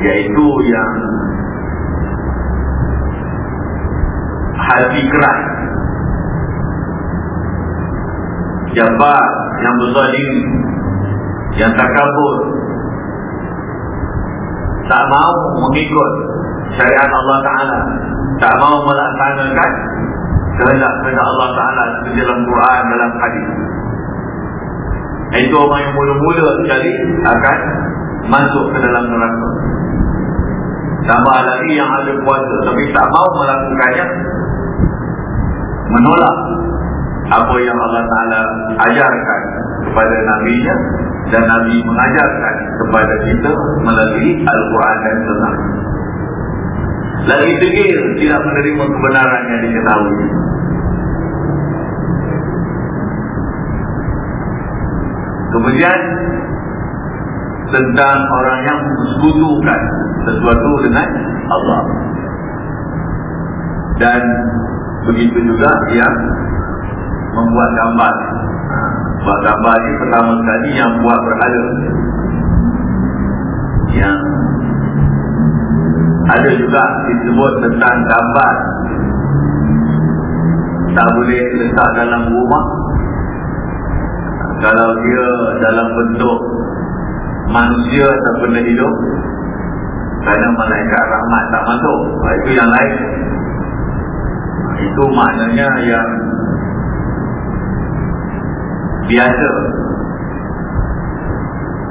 Iaitu yang hati keras jabat yang diri yang takabur tak mau mengikut syariat Allah Ta'ala. Tak mau melaksanakan kehendak-kehendak Allah Ta'ala dalam Quran, dalam hadis. Itu orang yang mula-mula sekali akan masuk ke dalam neraka. Tambah lagi yang ada puasa tapi tak mau melakukannya menolak apa yang Allah Ta'ala ajarkan kepada Nabi-Nya dan Nabi mengajarkan kepada kita melalui Al-Quran dan Sunnah. Lagi degil tidak menerima kebenaran yang diketahui. Kemudian tentang orang yang mensekutukan sesuatu dengan Allah. Dan begitu juga yang membuat gambar buat gambar ni pertama sekali yang buat berhala. Yang ada juga disebut tentang gambar. Tak boleh letak dalam rumah. Kalau dia dalam bentuk manusia atau benda hidup kerana malaikat rahmat tak masuk. Itu yang lain. Itu maknanya yang biasa.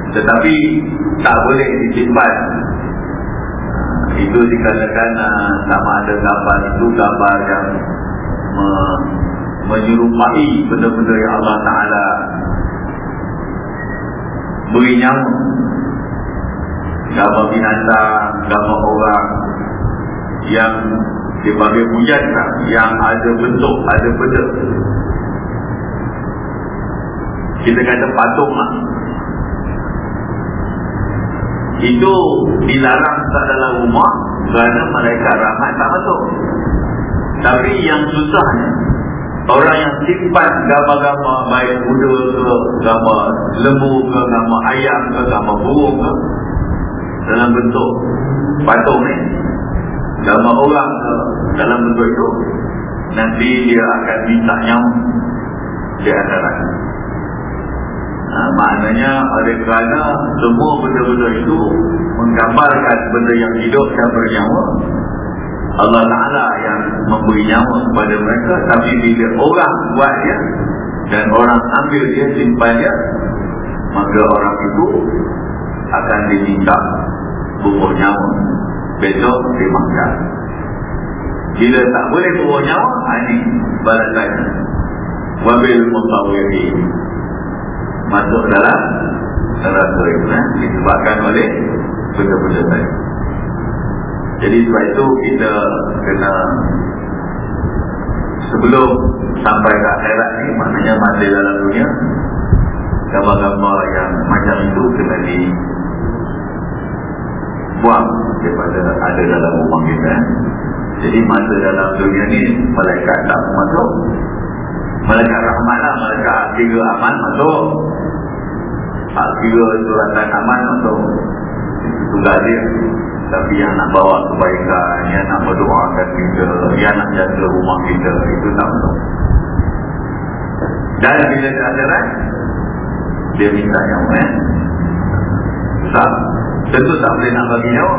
Tetapi tak boleh disimpan itu dikarenakan uh, sama ada gambar itu gambar yang me, menyerupai benda-benda yang Allah Ta'ala beri nyawa gambar binatang, gambar orang yang dipanggil hujan yang ada bentuk, ada benda kita kata patung lah itu dilarang tak dalam rumah kerana mereka rahmat tak masuk. Tapi yang susahnya orang yang simpan gambar-gambar baik kuda ke gambar lembu ke gambar ayam ke gambar burung ke dalam bentuk patung ni gambar orang ke dalam bentuk itu nanti dia akan minta nyawa. Di akhirat Ha, maknanya oleh kerana semua benda-benda itu menggambarkan benda yang hidup dan bernyawa Allah Ta'ala yang memberi nyawa kepada mereka tapi bila orang buat dia dan orang ambil dia simpan dia maka orang itu akan diminta bubuh nyawa besok dimakan. Bila tak boleh bubuh nyawa ini balasan wabil mutawiri masuk dalam itu eh? disebabkan oleh benda-benda tadi. Jadi sebab itu kita kena sebelum sampai ke akhirat ni maknanya masa dalam dunia gambar-gambar yang macam itu kena di buang daripada ada dalam rumah kita. Jadi masa dalam dunia ni malaikat tak masuk Malaikat rahmat lah Malaikat tiga aman masuk Hak tiga suratan aman masuk Tugas dia. Tapi yang nak bawa kebaikan Yang nak berdoakan kita Yang nak jaga rumah kita Itu tak masuk Dan bila dia akhirat Dia minta yang eh? Tak Tentu tak boleh nak bagi nyawa.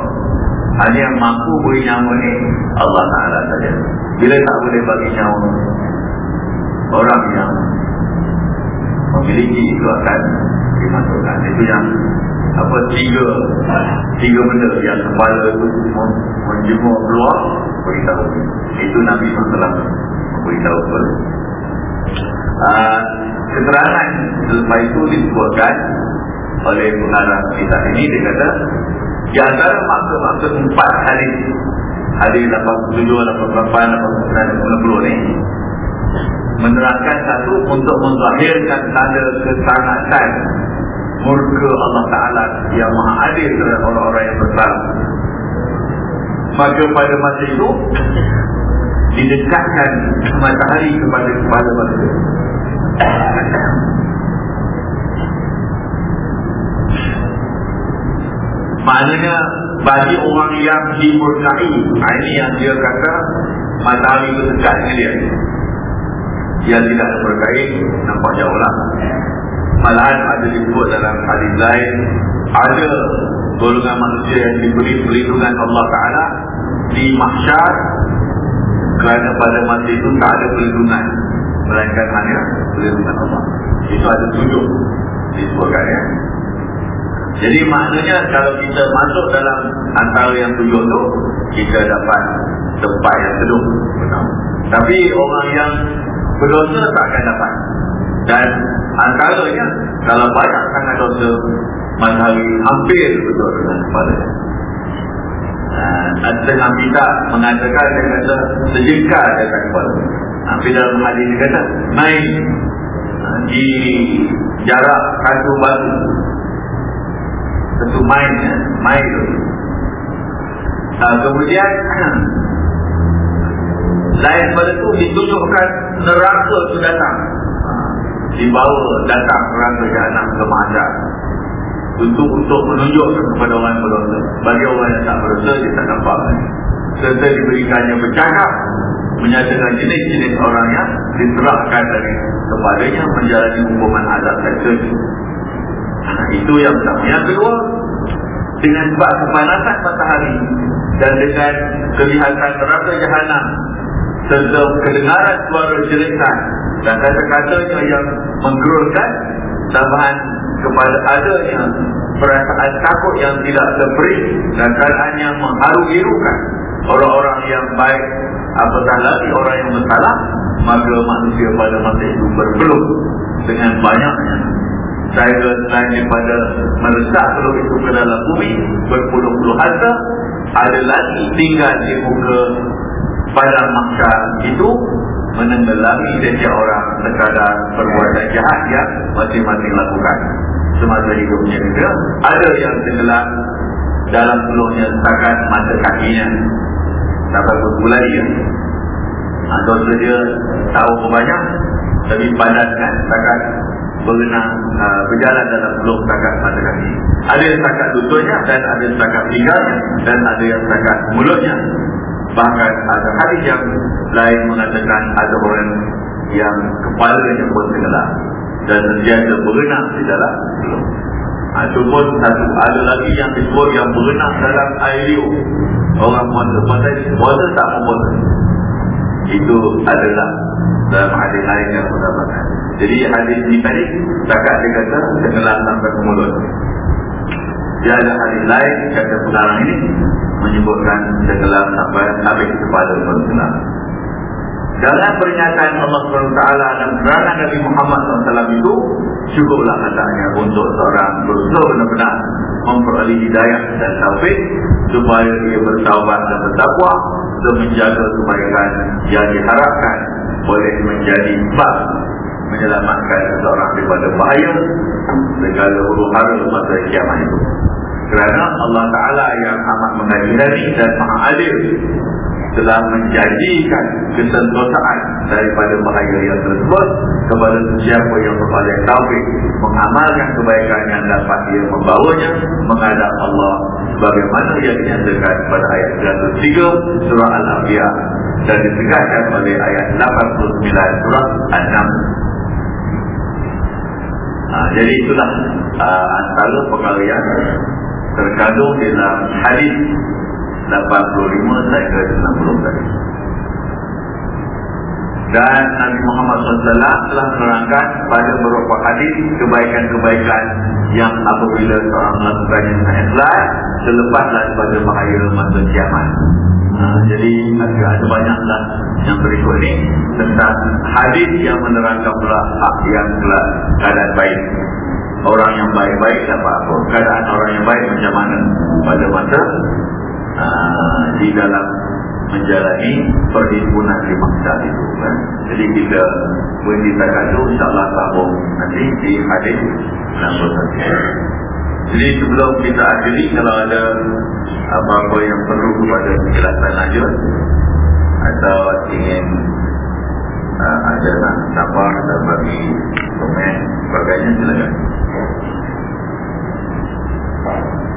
Hanya yang mampu beri nyawa ni Allah Ta'ala saja. Bila tak boleh bagi nyawa orang yang memiliki itu akan dimasukkan. Itu yang apa tiga tiga benda yang kepala itu menjemur keluar beritahu. Itu Nabi SAW. Beritahu uh, keterangan selepas itu disebutkan oleh pengarah kita ini. Dia kata di antara maksud-maksud empat hadis hadis 87, 88, 89, 90 ni menerangkan satu untuk menzahirkan tanda kesanatan murka Allah Ta'ala yang maha adil terhadap orang-orang yang bersalah maka pada masa itu didekatkan matahari kepada kepala manusia maknanya bagi orang yang dimurkai ini yang dia kata matahari itu dekat dengan dia. Yang tidak berkait nampak jauh lah malahan ada disebut dalam hadis lain ada golongan manusia yang diberi perlindungan Allah Ta'ala di mahsyar kerana pada masa itu tak ada perlindungan. Melainkan hanya perlindungan Allah. Itu ada tujuh disebutkan ya. Jadi maknanya kalau kita masuk dalam antara yang tujuh tu kita dapat tempat yang teduh. Tapi orang yang berdosa tak akan dapat. Dan antaranya kalau banyak sangat dosa matahari hampir betul dengan kepala ada setengah kita mengatakan dia kata sejengkal dia kata kepala tapi dalam hadis dia kata main di jarak satu batu. Satu main main tu. Uh, kemudian lain pada tu ditunjukkan neraka tu datang dibawa datang neraka jahanam ke mahsyar untuk untuk menunjukkan kepada orang berdosa. Bagi orang yang tak berdosa dia tak nampak. Serta diberikannya bercakap menyatakan jenis-jenis orang yang diserahkan dari kepadanya menjalani hukuman azab tersebut nah, itu yang pertama yang kedua dengan sebab kepanasan matahari dan dengan kelihatan neraka jahanam serta kedengaran suara jeritan dan kata-katanya yang menggerulkan tambahan kepada adanya perasaan takut yang tidak terberi dan keadaan yang mengharu-hirukan. Orang-orang yang baik apatah lagi orang yang bersalah maka manusia pada masa itu berpeluh dengan banyaknya. Saya selain daripada meresak peluk itu ke dalam bumi berpuluh-puluh harta ada lagi tinggal di muka pada masa itu menenggelami setiap orang sekadar perbuatan jahat yang masing-masing lakukan. Semasa hidupnya juga ada yang tenggelam dalam peluhnya setakat mata kakinya. Sampai berbulan dia atau dia tahu banyak tapi padat kan setakat berenang uh, berjalan dalam peluh setakat mata kaki. Ada yang setakat lututnya dan ada yang setakat pinggangnya dan ada yang setakat mulutnya bahkan ada hadis yang lain mengatakan ada orang yang kepalanya pun tenggelam dan sentiasa berenang di dalam peluh Ha, cuma satu ada lagi yang disebut yang berenang dalam air liur. Orang puasa puasa puasa tak puasa. Itu adalah dalam hadis lain yang mendapatkan. Jadi hadis ini tadi takat dia kata tenggelam sampai ke mulut. Dia hadis lain kata pengarang ini menyebutkan tenggelam sampai kepala pun tenggelam. Dalam pernyataan Allah SWT dan keterangan Nabi Muhammad SAW itu Cukuplah katanya untuk seorang berusaha benar-benar Memperoleh hidayah dan taufik Supaya dia bertaubat dan bertakwa Dan menjaga kebaikan yang diharapkan Boleh menjadi sebab Menyelamatkan seseorang daripada bahaya Segala huru hara masa kiamat itu. Kerana Allah Ta'ala yang amat mengadilani dan maha adil telah menjanjikan kesentosaan daripada bahaya yang tersebut kepada siapa yang berpaling taufik mengamalkan kebaikan yang dapat dia membawanya menghadap Allah sebagaimana yang dinyatakan pada ayat 93 surah Al-Anbiya dan ditegaskan oleh ayat 89 surah An-Nam ha, jadi itulah uh, antara perkara yang terkandung dalam hadis 85 saya ke 60 tadi. Dan Nabi Muhammad SAW telah menerangkan pada beberapa hadis kebaikan-kebaikan yang apabila seorang melakukan yang sangat selepaslah daripada bahaya masa kiamat. Ha, jadi ada, banyaklah yang berikut ini tentang hadis yang menerangkan pula hak yang telah keadaan baik. Orang yang baik-baik dapat apa? Keadaan orang yang baik macam mana pada masa Ah, di dalam menjalani perhimpunan di maksa itu kan. Jadi kita berceritakan itu insyaAllah sambung nanti di hadis nombor satu. Jadi sebelum kita akhiri kalau ada apa-apa yang perlu kepada penjelasan lanjut atau ingin uh, ada nak nampak atau bagi komen sebagainya silakan. Thank you.